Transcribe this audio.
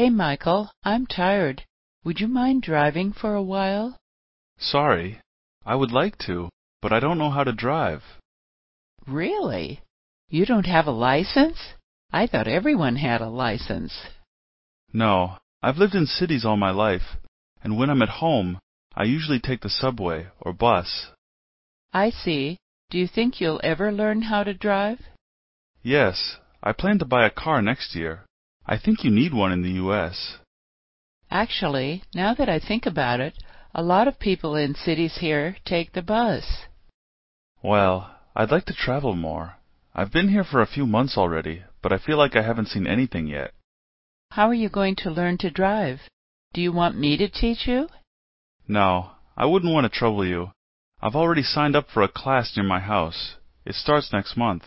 "Hey, Michael, I'm tired. Would you mind driving for a while?" "Sorry. I would like to, but I don't know how to drive." "Really? You don't have a license? I thought everyone had a license." "No. I've lived in cities all my life, and when I'm at home I usually take the subway or bus." "I see. Do you think you'll ever learn how to drive?" "Yes. I plan to buy a car next year. I think you need one in the U.S. Actually, now that I think about it, a lot of people in cities here take the bus. Well, I'd like to travel more. I've been here for a few months already, but I feel like I haven't seen anything yet. How are you going to learn to drive? Do you want me to teach you? No, I wouldn't want to trouble you. I've already signed up for a class near my house. It starts next month.